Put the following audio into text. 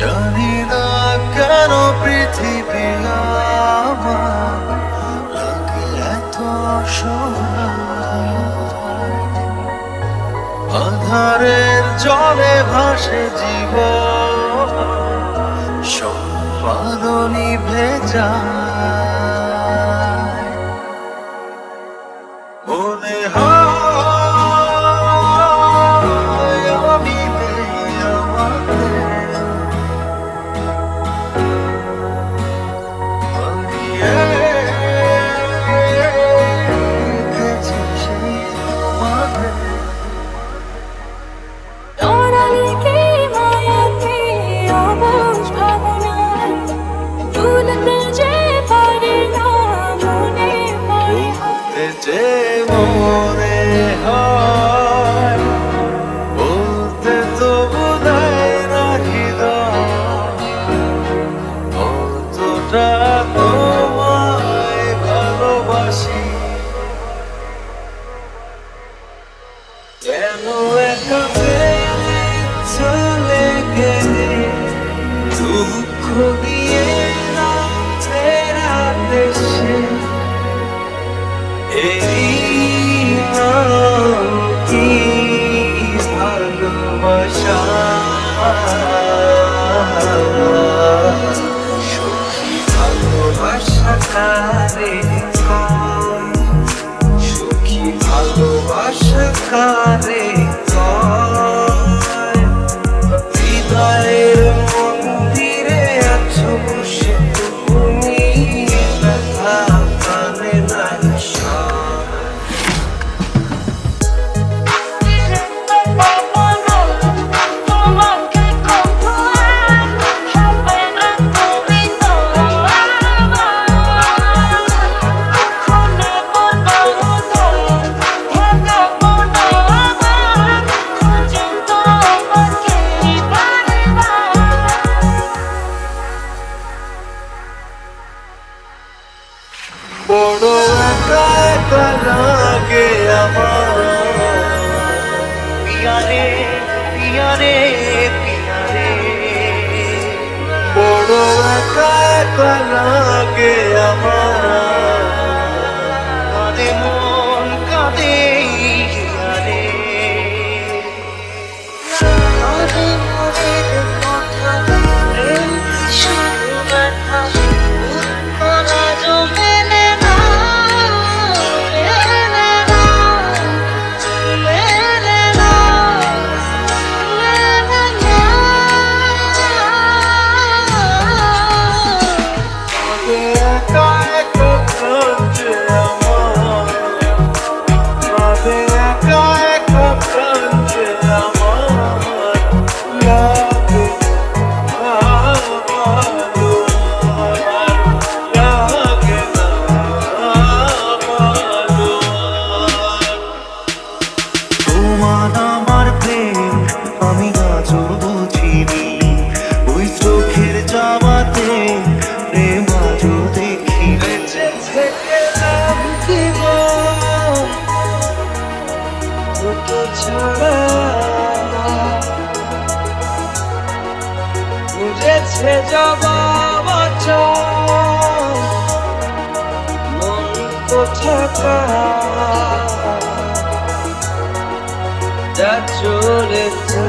জানি না কেন পৃথিবী আমার লাগে এত আধারের জলে ভাসে জীব সম্পাদনী ভেজা। যে heart. বড় একা একা লাগে আমার? পিয়ারে পিয়ারে পিয়ারে। বড় একা একা লাগে বুঝেছে জবাব মন কোথাকা যা চলেছে।